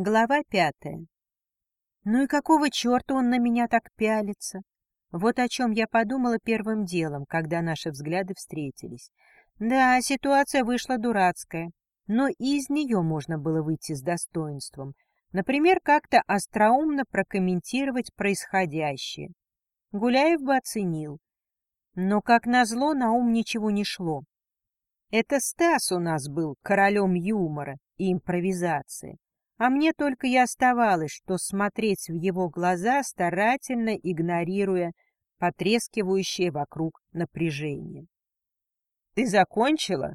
Глава пятая. Ну и какого черта он на меня так пялится? Вот о чем я подумала первым делом, когда наши взгляды встретились. Да, ситуация вышла дурацкая, но и из нее можно было выйти с достоинством. Например, как-то остроумно прокомментировать происходящее. Гуляев бы оценил. Но, как назло, на ум ничего не шло. Это Стас у нас был королем юмора и импровизации а мне только и оставалось, что смотреть в его глаза, старательно игнорируя потрескивающее вокруг напряжение. — Ты закончила?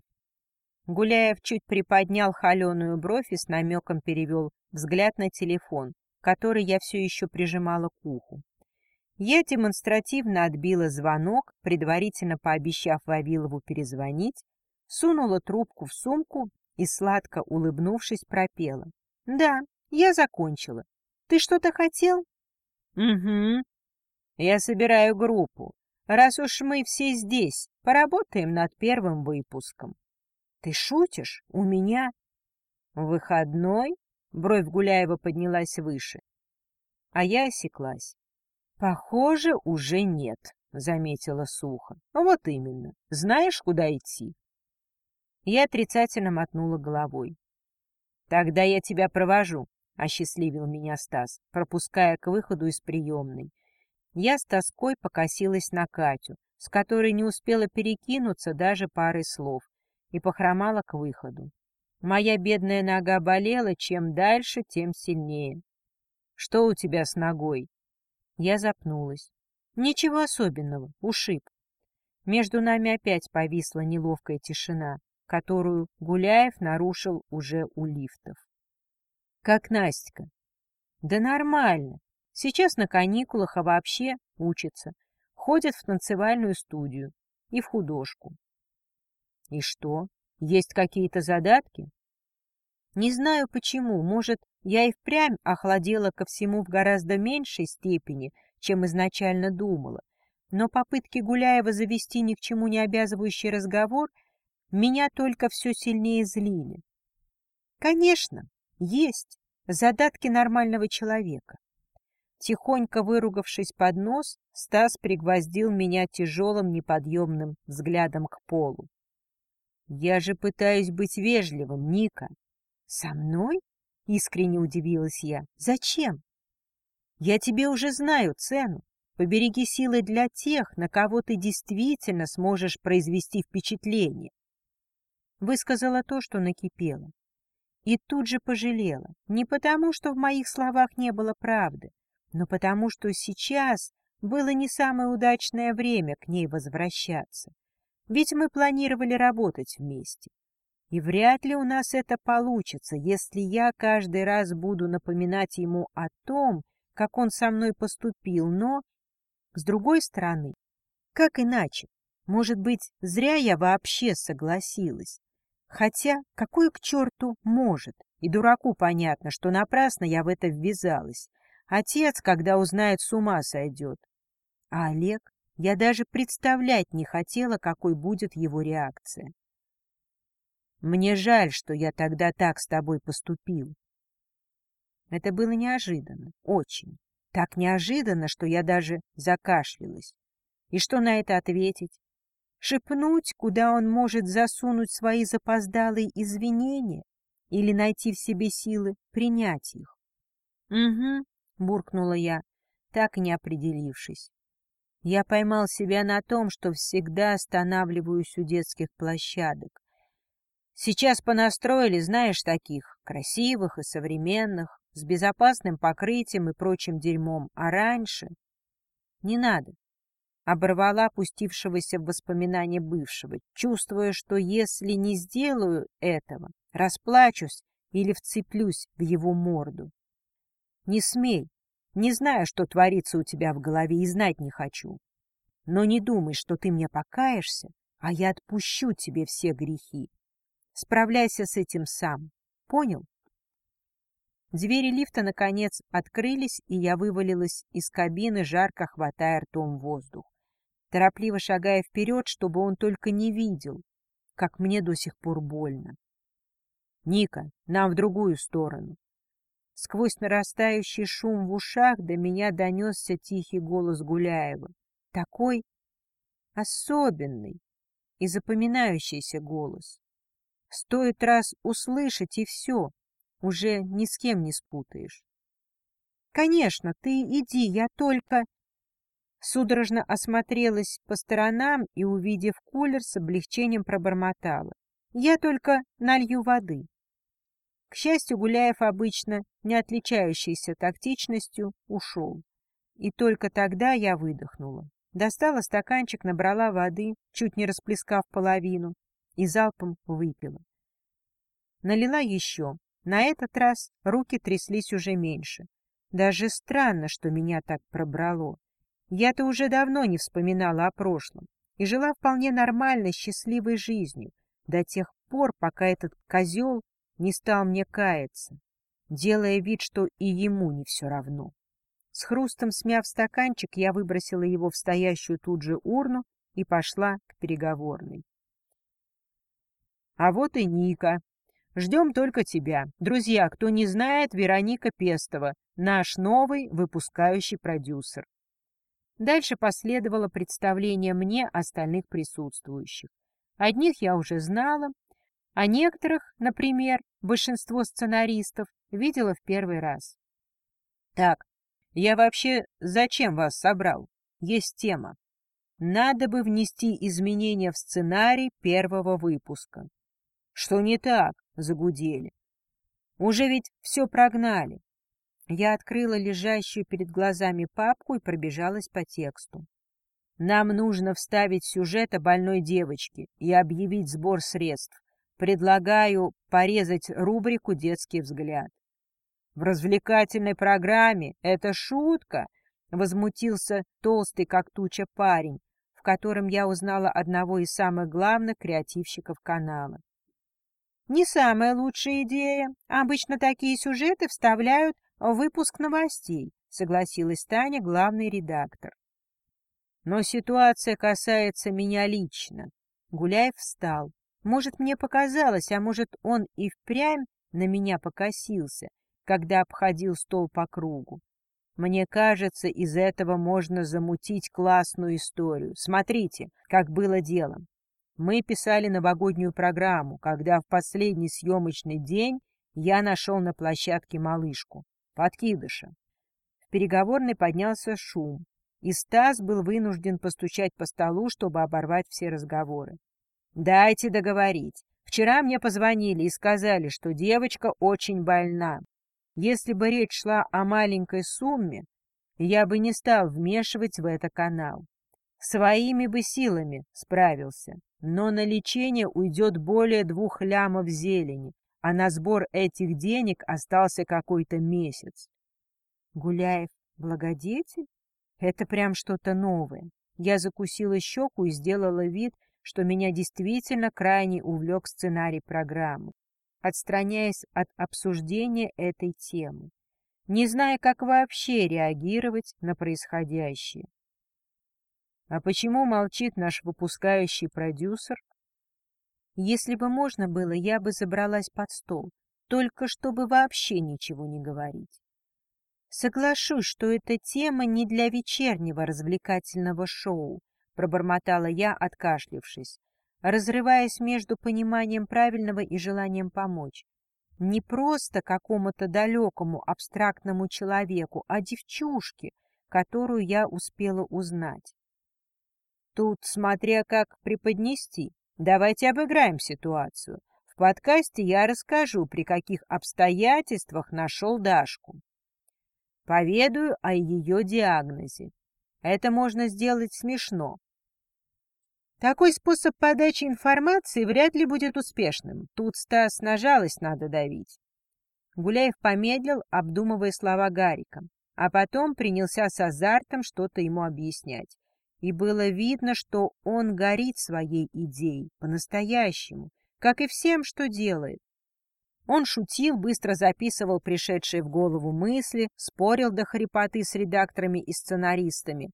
Гуляев чуть приподнял холеную бровь и с намеком перевел взгляд на телефон, который я все еще прижимала к уху. Я демонстративно отбила звонок, предварительно пообещав Вавилову перезвонить, сунула трубку в сумку и, сладко улыбнувшись, пропела. Да, я закончила. Ты что-то хотел? Угу. Я собираю группу. Раз уж мы все здесь, поработаем над первым выпуском. Ты шутишь? У меня? Выходной? Бровь Гуляева поднялась выше. А я осеклась. Похоже, уже нет, заметила сухо. Вот именно. Знаешь, куда идти? Я отрицательно мотнула головой. «Тогда я тебя провожу», — осчастливил меня Стас, пропуская к выходу из приемной. Я с тоской покосилась на Катю, с которой не успела перекинуться даже парой слов, и похромала к выходу. Моя бедная нога болела, чем дальше, тем сильнее. «Что у тебя с ногой?» Я запнулась. «Ничего особенного, ушиб». Между нами опять повисла неловкая тишина которую Гуляев нарушил уже у лифтов. Как Настя? Да нормально. Сейчас на каникулах, а вообще учится. Ходит в танцевальную студию и в художку. И что, есть какие-то задатки? Не знаю почему, может, я и впрямь охладела ко всему в гораздо меньшей степени, чем изначально думала, но попытки Гуляева завести ни к чему не обязывающий разговор меня только все сильнее злили. Конечно, есть задатки нормального человека. Тихонько выругавшись под нос, Стас пригвоздил меня тяжелым неподъемным взглядом к полу. «Я же пытаюсь быть вежливым, Ника». «Со мной?» — искренне удивилась я. «Зачем?» «Я тебе уже знаю цену. Побереги силы для тех, на кого ты действительно сможешь произвести впечатление. Высказала то, что накипело. И тут же пожалела. Не потому, что в моих словах не было правды, но потому, что сейчас было не самое удачное время к ней возвращаться. Ведь мы планировали работать вместе. И вряд ли у нас это получится, если я каждый раз буду напоминать ему о том, как он со мной поступил, но, с другой стороны, как иначе? Может быть, зря я вообще согласилась. Хотя, какой к черту может? И дураку понятно, что напрасно я в это ввязалась. Отец, когда узнает, с ума сойдет. А Олег? Я даже представлять не хотела, какой будет его реакция. Мне жаль, что я тогда так с тобой поступил. Это было неожиданно, очень. Так неожиданно, что я даже закашлялась. И что на это ответить? Шепнуть, куда он может засунуть свои запоздалые извинения или найти в себе силы принять их? — Угу, — буркнула я, так не определившись. Я поймал себя на том, что всегда останавливаюсь у детских площадок. Сейчас понастроили, знаешь, таких, красивых и современных, с безопасным покрытием и прочим дерьмом, а раньше... Не надо оборвала опустившегося в воспоминания бывшего, чувствуя, что если не сделаю этого, расплачусь или вцеплюсь в его морду. Не смей, не знаю, что творится у тебя в голове, и знать не хочу. Но не думай, что ты мне покаешься, а я отпущу тебе все грехи. Справляйся с этим сам. Понял? Двери лифта, наконец, открылись, и я вывалилась из кабины, жарко хватая ртом воздух торопливо шагая вперед, чтобы он только не видел, как мне до сих пор больно. «Ника, нам в другую сторону». Сквозь нарастающий шум в ушах до меня донесся тихий голос Гуляева. Такой особенный и запоминающийся голос. Стоит раз услышать, и все, уже ни с кем не спутаешь. «Конечно, ты иди, я только...» Судорожно осмотрелась по сторонам и, увидев кулер, с облегчением пробормотала. «Я только налью воды». К счастью, Гуляев, обычно не отличающийся тактичностью, ушел. И только тогда я выдохнула. Достала стаканчик, набрала воды, чуть не расплескав половину, и залпом выпила. Налила еще. На этот раз руки тряслись уже меньше. Даже странно, что меня так пробрало. Я-то уже давно не вспоминала о прошлом и жила вполне нормальной, счастливой жизнью до тех пор, пока этот козел не стал мне каяться, делая вид, что и ему не все равно. С хрустом смяв стаканчик, я выбросила его в стоящую тут же урну и пошла к переговорной. А вот и Ника. Ждем только тебя. Друзья, кто не знает, Вероника Пестова, наш новый выпускающий продюсер. Дальше последовало представление мне остальных присутствующих. Одних я уже знала, а некоторых, например, большинство сценаристов, видела в первый раз. Так, я вообще зачем вас собрал? Есть тема. Надо бы внести изменения в сценарий первого выпуска. Что не так? Загудели. Уже ведь все прогнали. Я открыла лежащую перед глазами папку и пробежалась по тексту. Нам нужно вставить сюжет о больной девочке и объявить сбор средств. Предлагаю порезать рубрику «Детский взгляд». В развлекательной программе это шутка, возмутился толстый как туча парень, в котором я узнала одного из самых главных креативщиков канала. Не самая лучшая идея. Обычно такие сюжеты вставляют выпуск новостей, согласилась Таня, главный редактор. Но ситуация касается меня лично. Гуляев встал. Может, мне показалось, а может, он и впрямь на меня покосился, когда обходил стол по кругу. Мне кажется, из этого можно замутить классную историю. Смотрите, как было дело. Мы писали новогоднюю программу, когда в последний съемочный день я нашел на площадке малышку, подкидыша. В переговорной поднялся шум, и Стас был вынужден постучать по столу, чтобы оборвать все разговоры. «Дайте договорить. Вчера мне позвонили и сказали, что девочка очень больна. Если бы речь шла о маленькой сумме, я бы не стал вмешивать в это канал. Своими бы силами справился. Но на лечение уйдет более двух лямов зелени, а на сбор этих денег остался какой-то месяц. Гуляев благодетель? Это прям что-то новое. Я закусила щеку и сделала вид, что меня действительно крайне увлек сценарий программы, отстраняясь от обсуждения этой темы, не зная, как вообще реагировать на происходящее. А почему молчит наш выпускающий продюсер? Если бы можно было, я бы забралась под стол, только чтобы вообще ничего не говорить. Соглашусь, что эта тема не для вечернего развлекательного шоу, пробормотала я, откашлившись, разрываясь между пониманием правильного и желанием помочь. Не просто какому-то далекому абстрактному человеку, а девчушке, которую я успела узнать. Тут смотря как преподнести. Давайте обыграем ситуацию. В подкасте я расскажу, при каких обстоятельствах нашел Дашку. Поведаю о ее диагнозе. Это можно сделать смешно. Такой способ подачи информации вряд ли будет успешным. Тут, Стас, на жалость надо давить. Гуляев помедлил, обдумывая слова Гарика, а потом принялся с азартом что-то ему объяснять и было видно, что он горит своей идеей по-настоящему, как и всем, что делает. Он шутил, быстро записывал пришедшие в голову мысли, спорил до хрипоты с редакторами и сценаристами.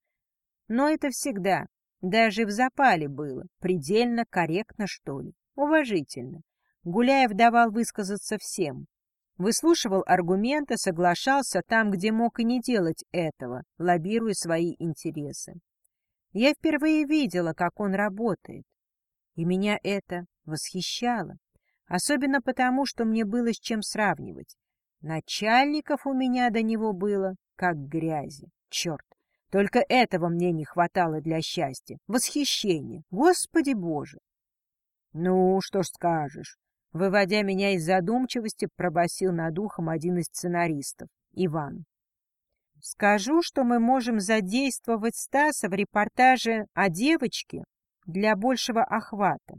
Но это всегда, даже в запале было, предельно корректно, что ли, уважительно. Гуляев давал высказаться всем. выслушивал аргументы, соглашался там, где мог и не делать этого, лоббируя свои интересы. Я впервые видела, как он работает, и меня это восхищало, особенно потому, что мне было с чем сравнивать. Начальников у меня до него было как грязи. Черт, только этого мне не хватало для счастья. Восхищение. Господи Боже! Ну, что ж скажешь. Выводя меня из задумчивости, пробасил над ухом один из сценаристов, Иван. Скажу, что мы можем задействовать Стаса в репортаже о девочке для большего охвата.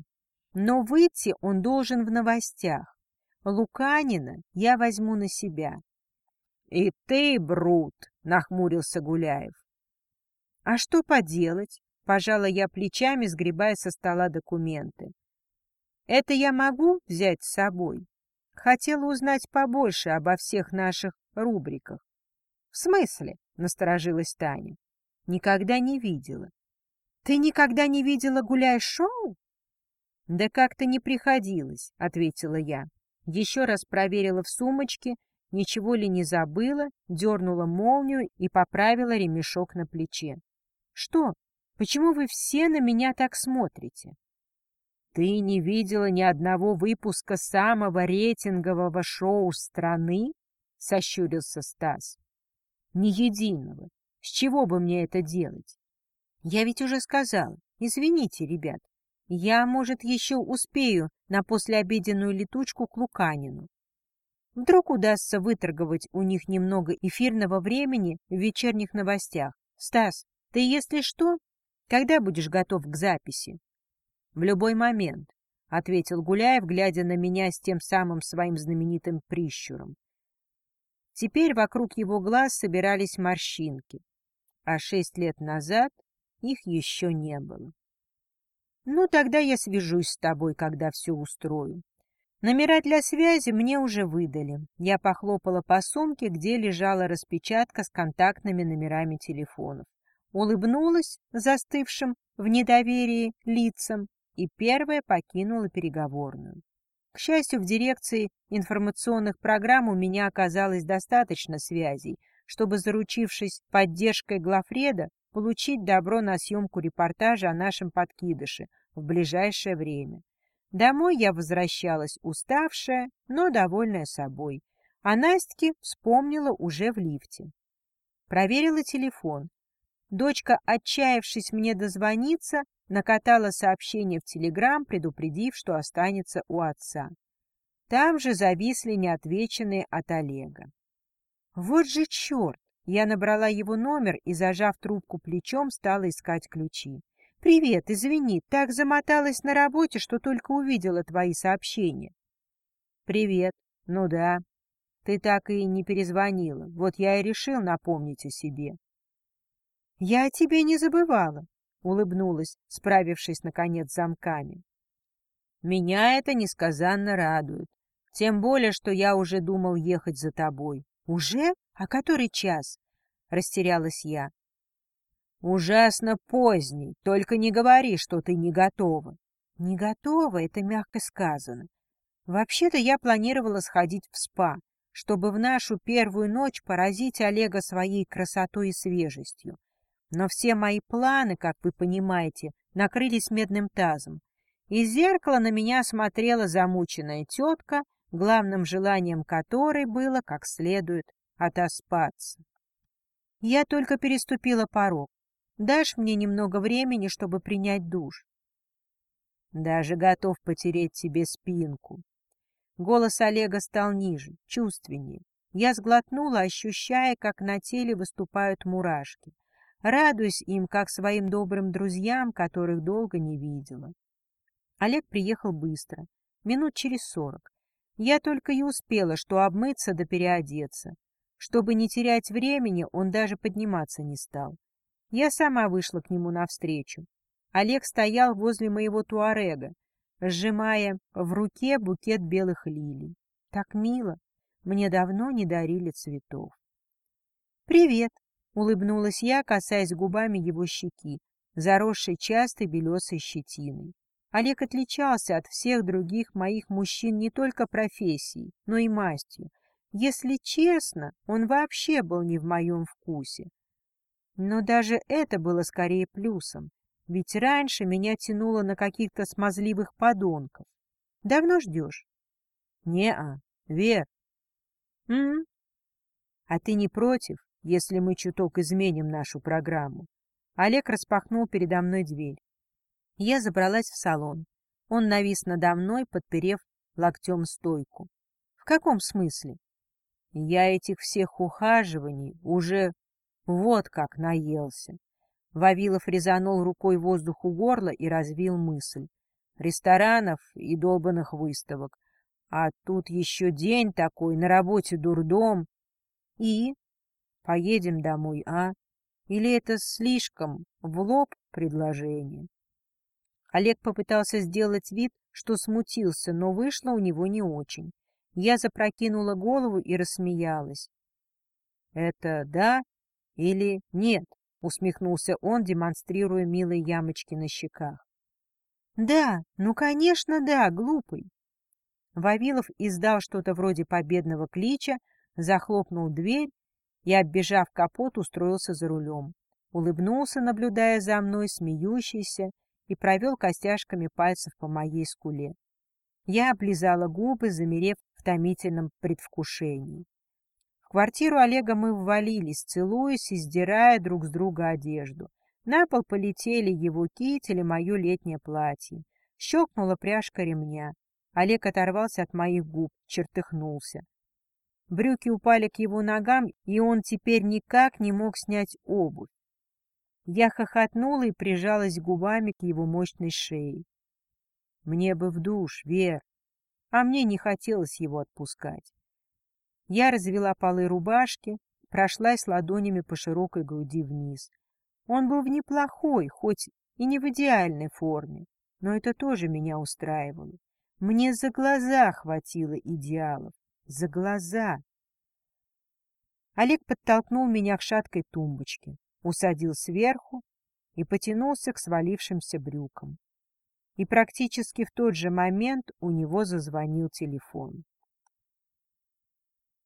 Но выйти он должен в новостях. Луканина я возьму на себя. — И ты, Брут, — нахмурился Гуляев. — А что поделать? — пожала я плечами, сгребая со стола документы. — Это я могу взять с собой? Хотела узнать побольше обо всех наших рубриках. — В смысле? — насторожилась Таня. — Никогда не видела. — Ты никогда не видела гуляй-шоу? — Да как-то не приходилось, — ответила я. Еще раз проверила в сумочке, ничего ли не забыла, дернула молнию и поправила ремешок на плече. — Что? Почему вы все на меня так смотрите? — Ты не видела ни одного выпуска самого рейтингового шоу страны? — сощурился Стас. — Ни единого. С чего бы мне это делать? — Я ведь уже сказала. Извините, ребят. Я, может, еще успею на послеобеденную летучку к Луканину. Вдруг удастся выторговать у них немного эфирного времени в вечерних новостях. Стас, ты, если что, когда будешь готов к записи? — В любой момент, — ответил Гуляев, глядя на меня с тем самым своим знаменитым прищуром. Теперь вокруг его глаз собирались морщинки, а шесть лет назад их еще не было. Ну, тогда я свяжусь с тобой, когда все устрою. Номера для связи мне уже выдали. Я похлопала по сумке, где лежала распечатка с контактными номерами телефонов. Улыбнулась застывшим в недоверии лицам и первая покинула переговорную. К счастью, в дирекции информационных программ у меня оказалось достаточно связей, чтобы, заручившись поддержкой Глафреда, получить добро на съемку репортажа о нашем подкидыше в ближайшее время. Домой я возвращалась уставшая, но довольная собой, а Настке вспомнила уже в лифте. Проверила телефон. Дочка, отчаявшись мне дозвониться, накатала сообщение в Телеграм, предупредив, что останется у отца. Там же зависли неотвеченные от Олега. Вот же черт! Я набрала его номер и, зажав трубку плечом, стала искать ключи. «Привет, извини, так замоталась на работе, что только увидела твои сообщения». «Привет. Ну да. Ты так и не перезвонила. Вот я и решил напомнить о себе». «Я о тебе не забывала», — улыбнулась, справившись, наконец, замками. «Меня это несказанно радует. Тем более, что я уже думал ехать за тобой. Уже? А который час? Растерялась я. Ужасно поздний, только не говори, что ты не готова. Не готова, это мягко сказано. Вообще-то я планировала сходить в спа, чтобы в нашу первую ночь поразить Олега своей красотой и свежестью. Но все мои планы, как вы понимаете, накрылись медным тазом. Из зеркала на меня смотрела замученная тетка, главным желанием которой было как следует отоспаться. Я только переступила порог. Дашь мне немного времени, чтобы принять душ? Даже готов потереть тебе спинку. Голос Олега стал ниже, чувственнее. Я сглотнула, ощущая, как на теле выступают мурашки. Радуюсь им, как своим добрым друзьям, которых долго не видела. Олег приехал быстро, минут через сорок. Я только и успела, что обмыться да переодеться. Чтобы не терять времени, он даже подниматься не стал. Я сама вышла к нему навстречу. Олег стоял возле моего туарега, сжимая в руке букет белых лилий. Так мило. Мне давно не дарили цветов. «Привет!» — улыбнулась я, касаясь губами его щеки, заросшей частой белесой щетиной. Олег отличался от всех других моих мужчин не только профессией, но и мастью. Если честно, он вообще был не в моем вкусе. Но даже это было скорее плюсом, ведь раньше меня тянуло на каких-то смазливых подонков. Давно ждешь? Не-а, Вер. М? А ты не против, если мы чуток изменим нашу программу? Олег распахнул передо мной дверь. Я забралась в салон. Он навис надо мной, подперев локтем стойку. В каком смысле? Я этих всех ухаживаний уже вот как наелся. Вавилов резанул рукой воздух у горла и развил мысль. Ресторанов и долбанных выставок. А тут еще день такой, на работе дурдом. И? Поедем домой, а? Или это слишком в лоб предложение? Олег попытался сделать вид, что смутился, но вышло у него не очень. Я запрокинула голову и рассмеялась. — Это да или нет? — усмехнулся он, демонстрируя милые ямочки на щеках. — Да, ну, конечно, да, глупый. Вавилов издал что-то вроде победного клича, захлопнул дверь и, оббежав капот, устроился за рулем. Улыбнулся, наблюдая за мной, смеющийся, и провел костяшками пальцев по моей скуле. Я облизала губы, замерев в томительном предвкушении. В квартиру Олега мы ввалились, целуясь и сдирая друг с друга одежду. На пол полетели его китель и мое летнее платье. Щелкнула пряжка ремня. Олег оторвался от моих губ, чертыхнулся. Брюки упали к его ногам, и он теперь никак не мог снять обувь. Я хохотнула и прижалась губами к его мощной шее. Мне бы в душ, Вер а мне не хотелось его отпускать. Я развела полы рубашки, прошлась ладонями по широкой груди вниз. Он был в неплохой, хоть и не в идеальной форме, но это тоже меня устраивало. Мне за глаза хватило идеалов. За глаза. Олег подтолкнул меня к шаткой тумбочке, усадил сверху и потянулся к свалившимся брюкам и практически в тот же момент у него зазвонил телефон.